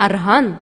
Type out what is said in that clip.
أرهن